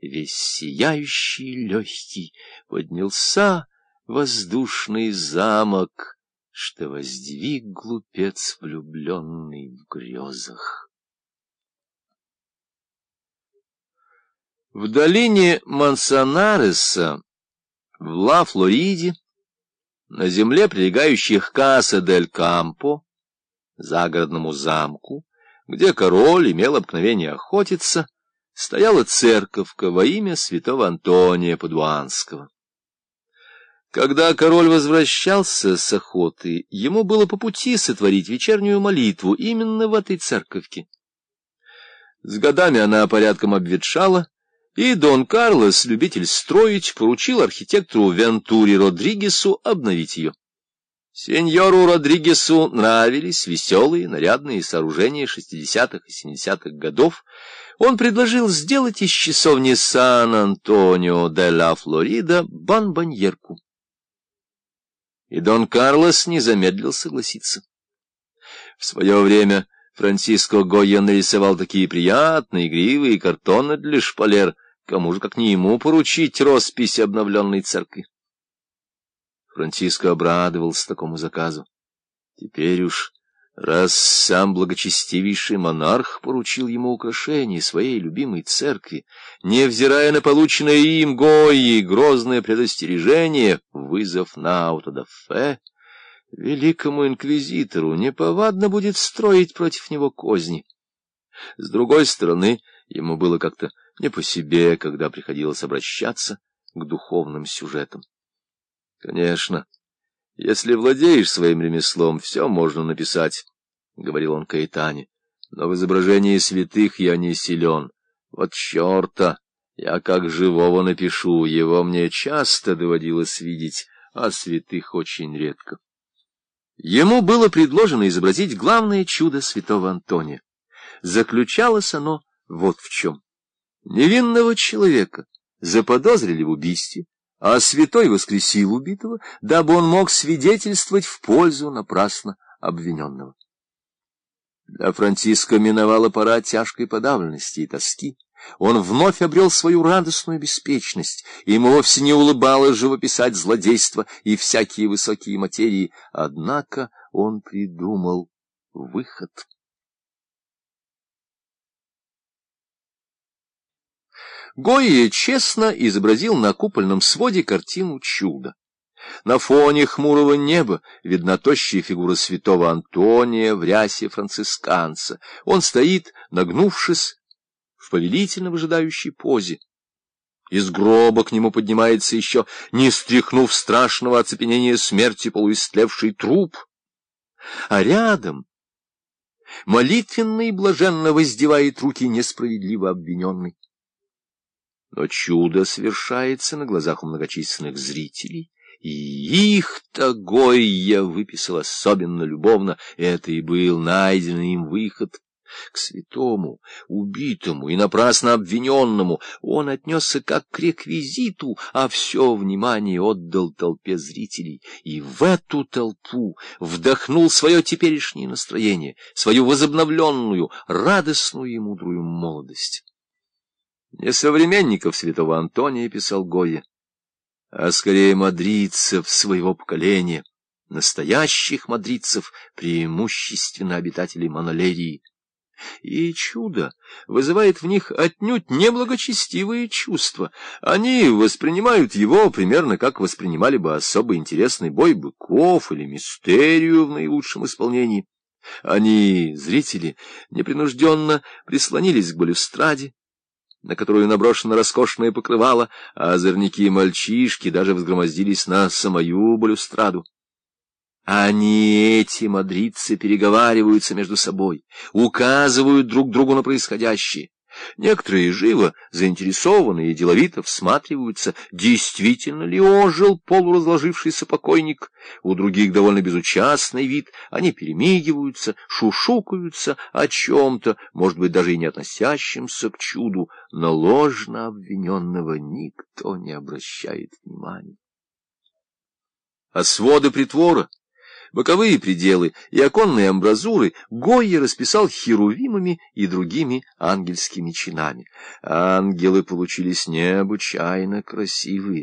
весь сияющий легкий, поднялся воздушный замок, что воздвиг глупец влюбленный в грезах. В долине Мансонареса, в Ла-Флориде, на земле, прилегающей к Каса-дель-Кампо, загородному замку, где король имел обыкновение охотиться, стояла церковка во имя святого Антония Падуанского. Когда король возвращался с охоты, ему было по пути сотворить вечернюю молитву именно в этой церковке. С годами она порядком обветшала, и Дон Карлос, любитель строить, поручил архитектору Вентуре Родригесу обновить ее. Сеньору Родригесу нравились веселые, нарядные сооружения шестидесятых и семидесятых годов. Он предложил сделать из часовни Сан-Антонио де ла Флорида банбаньерку. И Дон Карлос не замедлил согласиться. В свое время Франциско Гойя нарисовал такие приятные, игривые картоны для шпалер — Кому же, как не ему, поручить роспись обновленной церкви? Франциско обрадовался такому заказу. Теперь уж, раз сам благочестивейший монарх поручил ему украшение своей любимой церкви, невзирая на полученное им Гои грозное предостережение, вызов на аутодафе, великому инквизитору неповадно будет строить против него козни. С другой стороны, ему было как-то не по себе, когда приходилось обращаться к духовным сюжетам. Конечно, если владеешь своим ремеслом, все можно написать, — говорил он Каэтане, — но в изображении святых я не силен. Вот черта! Я как живого напишу, его мне часто доводилось видеть, а святых очень редко. Ему было предложено изобразить главное чудо святого Антония. Заключалось оно вот в чем. Невинного человека заподозрили в убийстве, а святой воскресил убитого, дабы он мог свидетельствовать в пользу напрасно обвиненного. Для Франциска миновала пора тяжкой подавленности и тоски. Он вновь обрел свою радостную беспечность, и ему вовсе не улыбалось живописать злодейство и всякие высокие материи, однако он придумал выход. Гойя честно изобразил на купольном своде картину чуда. На фоне хмурого неба видна тощая фигура святого Антония в рясе францисканца. Он стоит, нагнувшись, в повелительно выжидающей позе. Из гроба к нему поднимается еще, не стряхнув страшного оцепенения смерти, полуистлевший труп. А рядом молитвенно и блаженно воздевает руки несправедливо обвиненный. Но чудо совершается на глазах у многочисленных зрителей, их-то Гойя выписал особенно любовно, это и был найденный им выход. К святому, убитому и напрасно обвиненному он отнесся как к реквизиту, а все внимание отдал толпе зрителей, и в эту толпу вдохнул свое теперешнее настроение, свою возобновленную, радостную и мудрую молодость. Не современников святого Антония писал Гойя, а скорее мадридцев своего поколения, настоящих мадридцев, преимущественно обитателей Монолерии. И чудо вызывает в них отнюдь неблагочестивые чувства. Они воспринимают его примерно как воспринимали бы особо интересный бой быков или мистерию в наилучшем исполнении. Они, зрители, непринужденно прислонились к балюстраде, на которую наброшено роскошное покрывало, а озорники и мальчишки даже взгромоздились на самую балюстраду. Они, эти мадридцы, переговариваются между собой, указывают друг другу на происходящее. Некоторые живо, заинтересованные и деловито всматриваются, действительно ли ожил полуразложившийся покойник. У других довольно безучастный вид, они перемигиваются, шушукаются о чем-то, может быть, даже и не относящемся к чуду, но ложно обвиненного никто не обращает внимания. А своды притвора Боковые пределы и оконные амбразуры Гойя расписал херувимами и другими ангельскими чинами. Ангелы получились необычайно красивые.